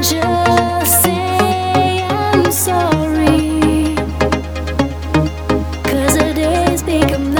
Cause the days become